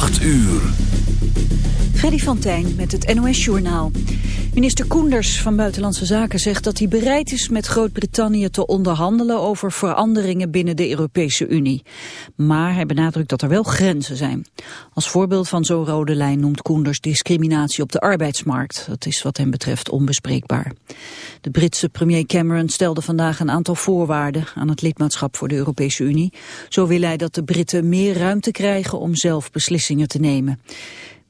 8 uur. Freddy van Tijn met het NOS-journaal. Minister Koenders van Buitenlandse Zaken zegt dat hij bereid is met Groot-Brittannië te onderhandelen over veranderingen binnen de Europese Unie. Maar hij benadrukt dat er wel grenzen zijn. Als voorbeeld van zo'n rode lijn noemt Koenders discriminatie op de arbeidsmarkt. Dat is wat hem betreft onbespreekbaar. De Britse premier Cameron stelde vandaag een aantal voorwaarden aan het lidmaatschap voor de Europese Unie. Zo wil hij dat de Britten meer ruimte krijgen om zelf beslissingen te nemen.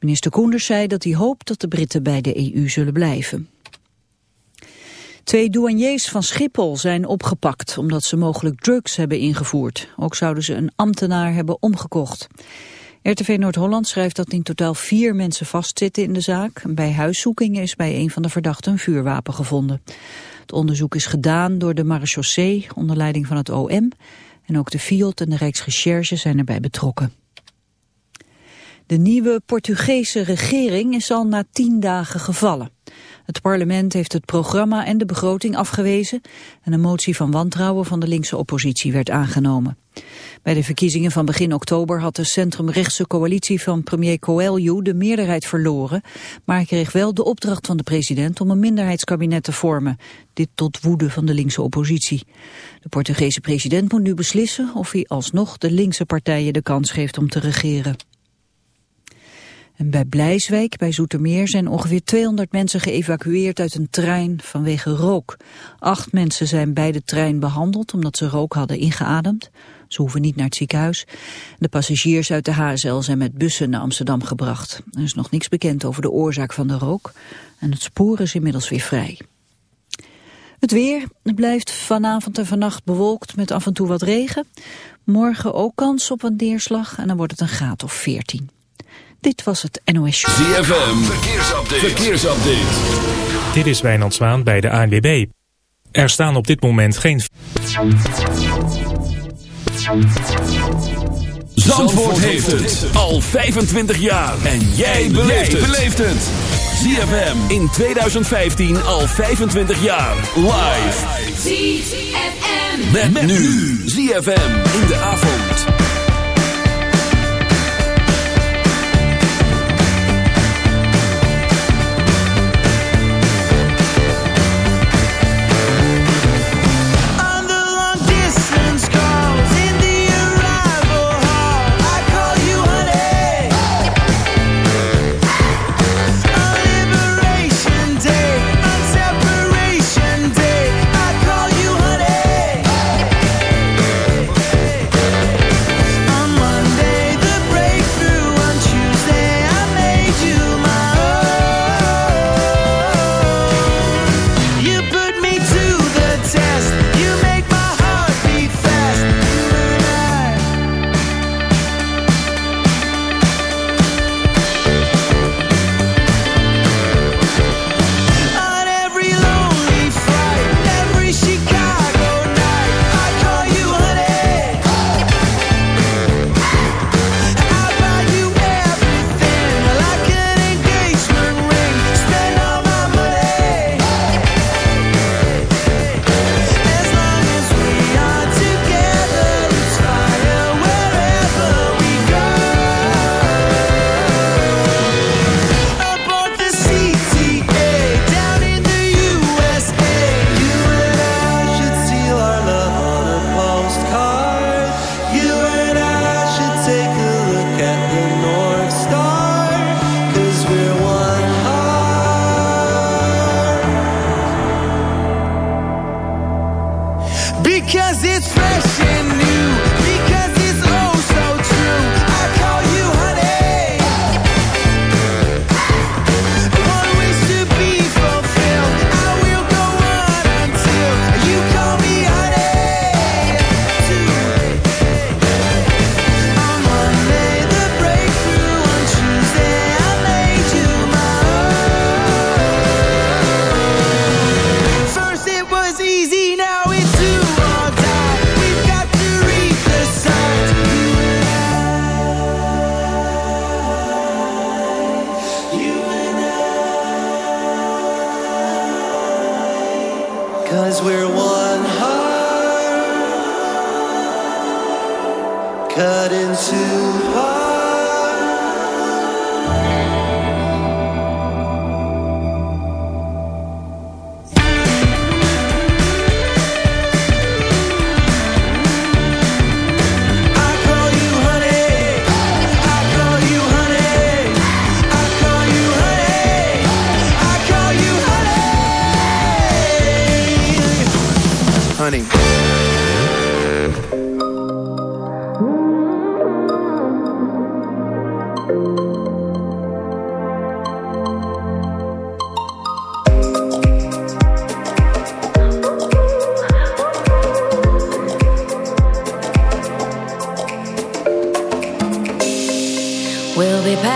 Minister Koenders zei dat hij hoopt dat de Britten bij de EU zullen blijven. Twee douaniers van Schiphol zijn opgepakt omdat ze mogelijk drugs hebben ingevoerd. Ook zouden ze een ambtenaar hebben omgekocht. RTV Noord-Holland schrijft dat in totaal vier mensen vastzitten in de zaak. Bij huiszoekingen is bij een van de verdachten een vuurwapen gevonden. Het onderzoek is gedaan door de marechaussee onder leiding van het OM. En ook de FIOD en de Rijksrecherche zijn erbij betrokken. De nieuwe Portugese regering is al na tien dagen gevallen. Het parlement heeft het programma en de begroting afgewezen... en een motie van wantrouwen van de linkse oppositie werd aangenomen. Bij de verkiezingen van begin oktober had de centrumrechtse coalitie van premier Coelho de meerderheid verloren, maar hij kreeg wel de opdracht van de president om een minderheidskabinet te vormen. Dit tot woede van de linkse oppositie. De Portugese president moet nu beslissen of hij alsnog de linkse partijen de kans geeft om te regeren. En bij Blijswijk, bij Zoetermeer, zijn ongeveer 200 mensen geëvacueerd uit een trein vanwege rook. Acht mensen zijn bij de trein behandeld omdat ze rook hadden ingeademd. Ze hoeven niet naar het ziekenhuis. De passagiers uit de HSL zijn met bussen naar Amsterdam gebracht. Er is nog niks bekend over de oorzaak van de rook. En het spoor is inmiddels weer vrij. Het weer blijft vanavond en vannacht bewolkt met af en toe wat regen. Morgen ook kans op een neerslag en dan wordt het een graad of 14. Dit was het NOS Show. ZFM, verkeersupdate. verkeersupdate. Dit is Wijnand Zwaan bij de ANWB. Er staan op dit moment geen... Zandvoort heeft het al 25 jaar. En jij beleeft het. ZFM in 2015 al 25 jaar. Live. ZFM. Met, nu. ZFM in de avond.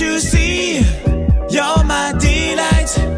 you see? You're my delight.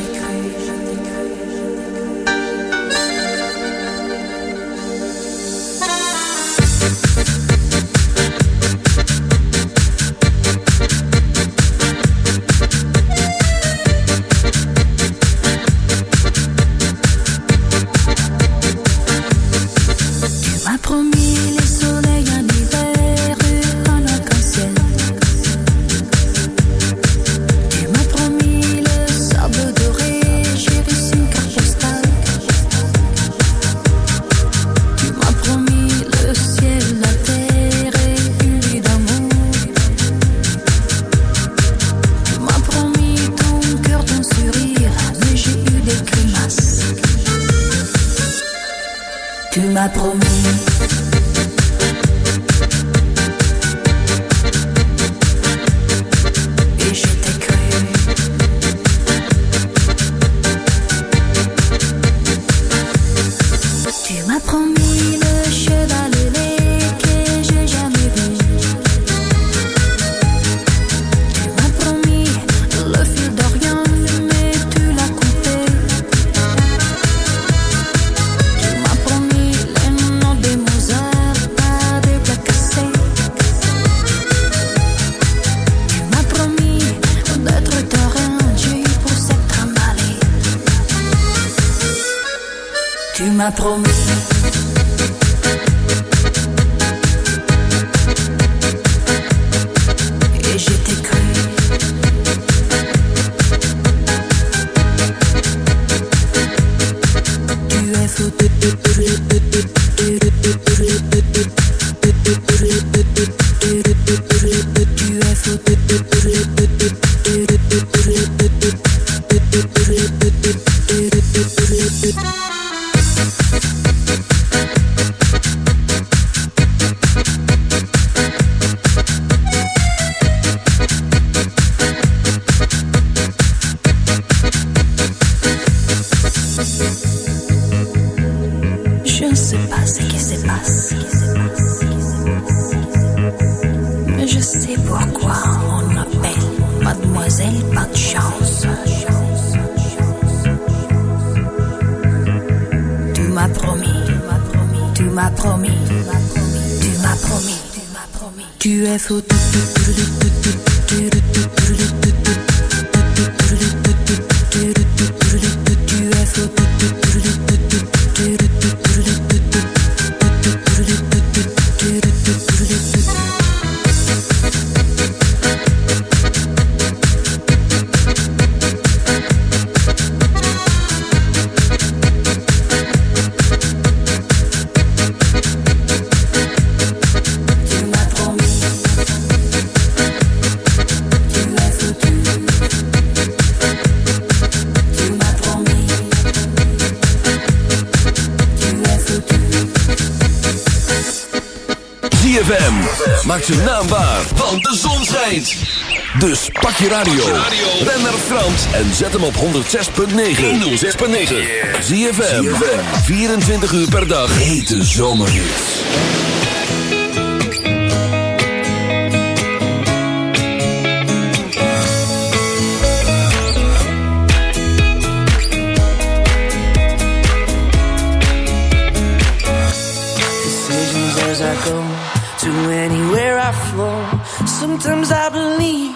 promis. Radio. Ben naar Frans en zet hem op 106.9. 106.9. Zie je 24 uur per dag. Hete. Decisions as. Sometimes I believe,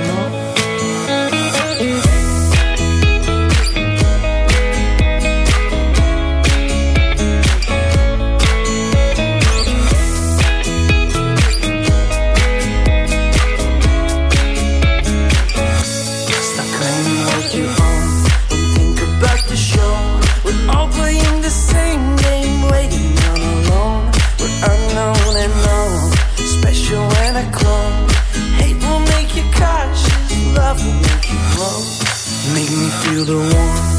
The warmth,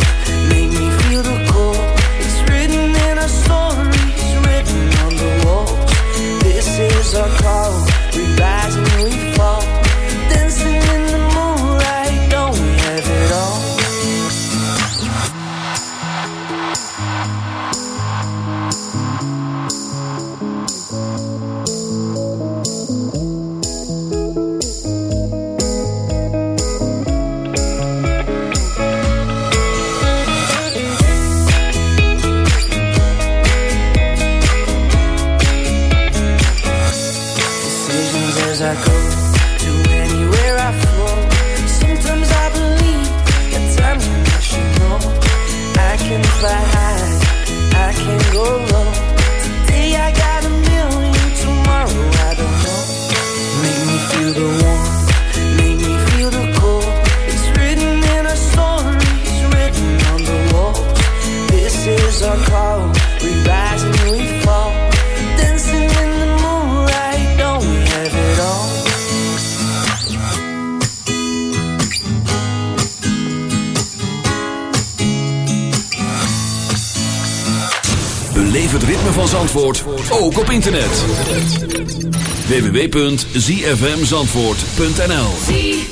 www.zfmzandvoort.nl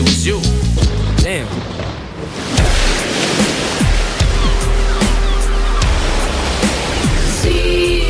it was you. Damn. See.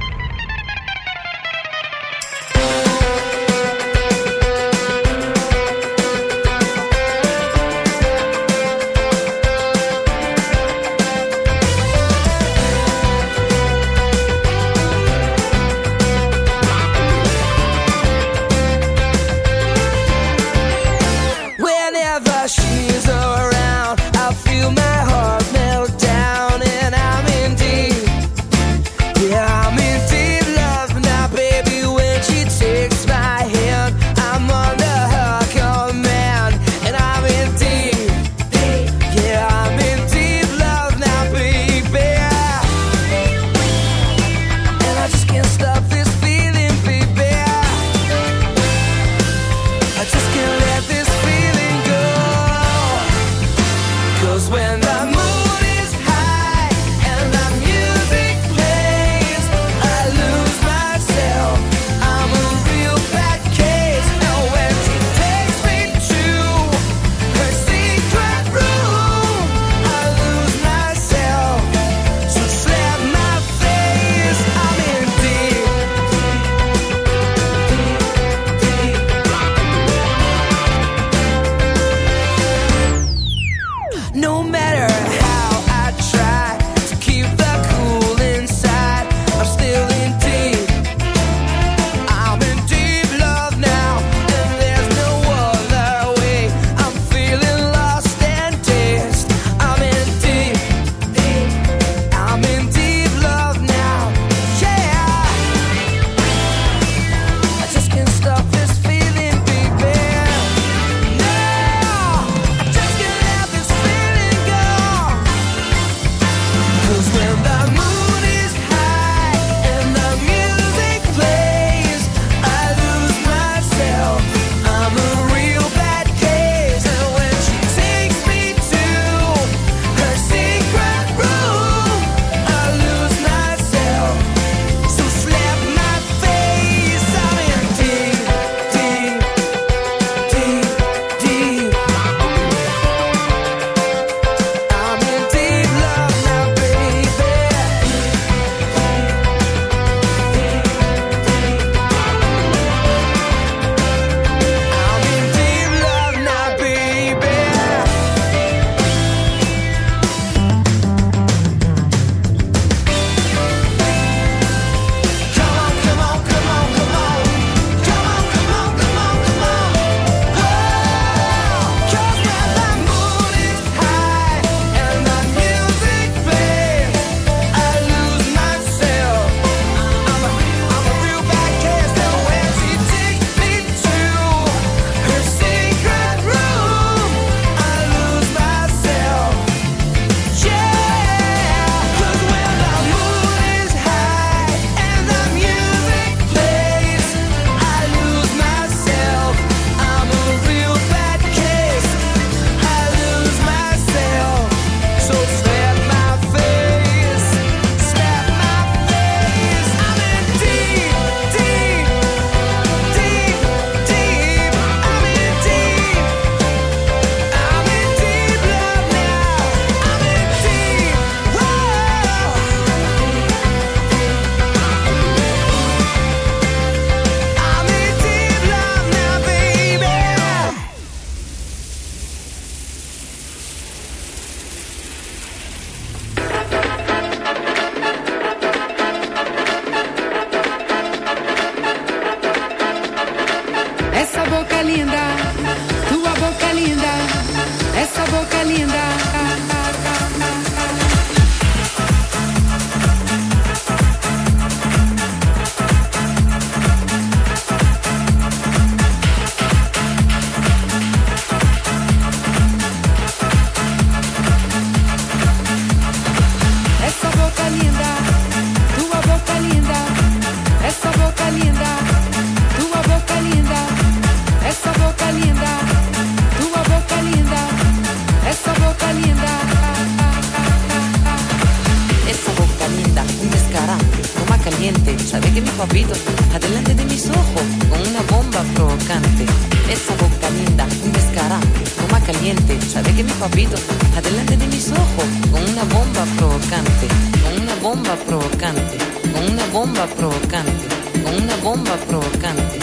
bomba provocante,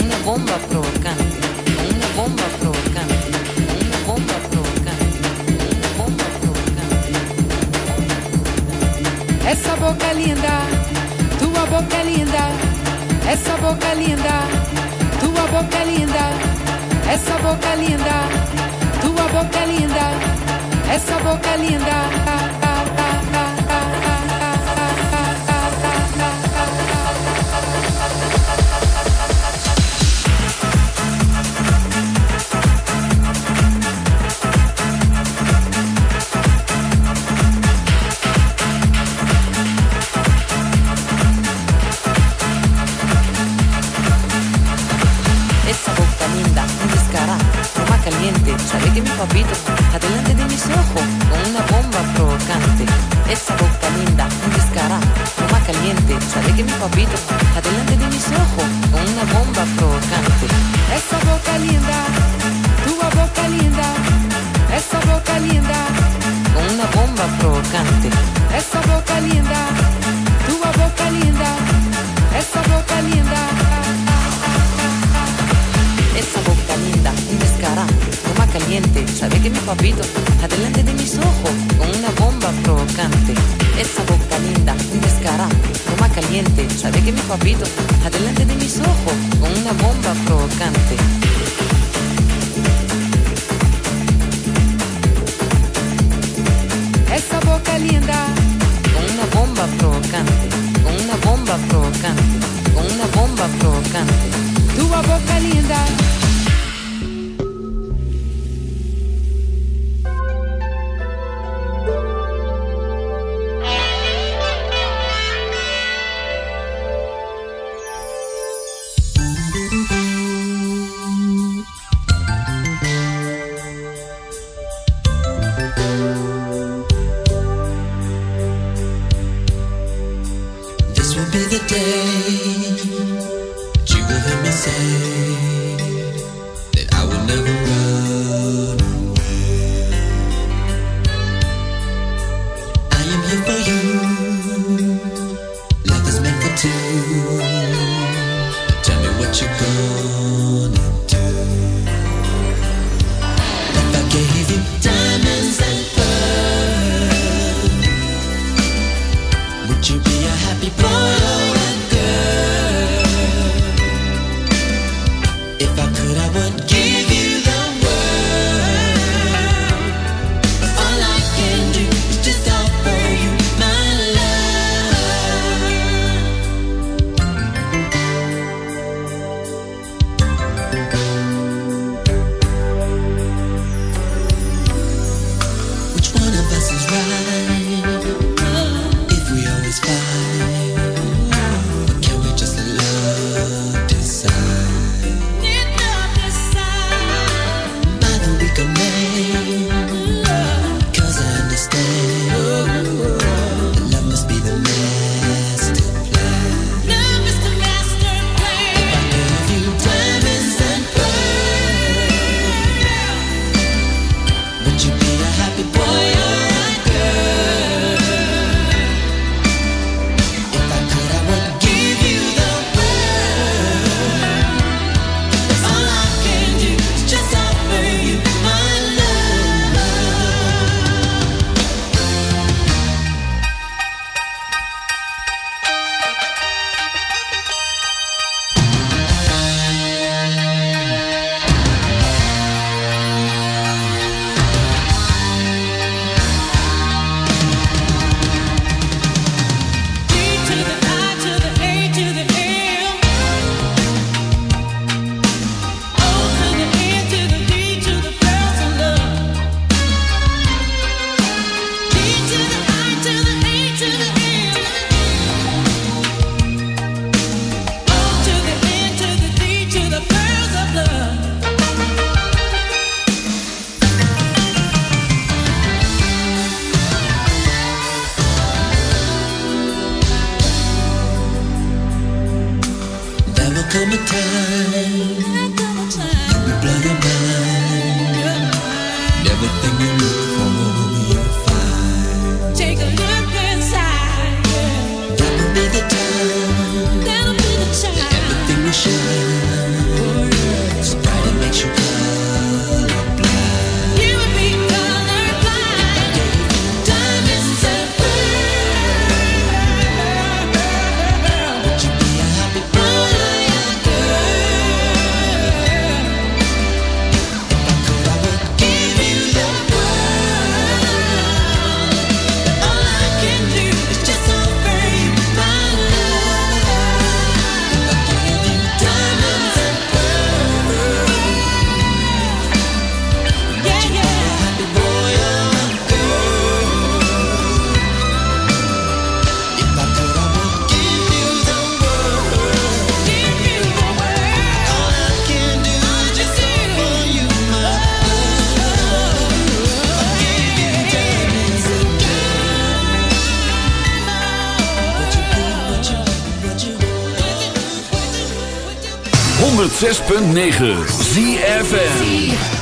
una bomba provocante, una bomba provocante, una bomba provocante, una bomba provocante. Essa boca é linda, tua boca é linda, essa boca é linda, tua boca linda, essa boca linda, tua boca linda, essa boca linda. 106.9 ZFN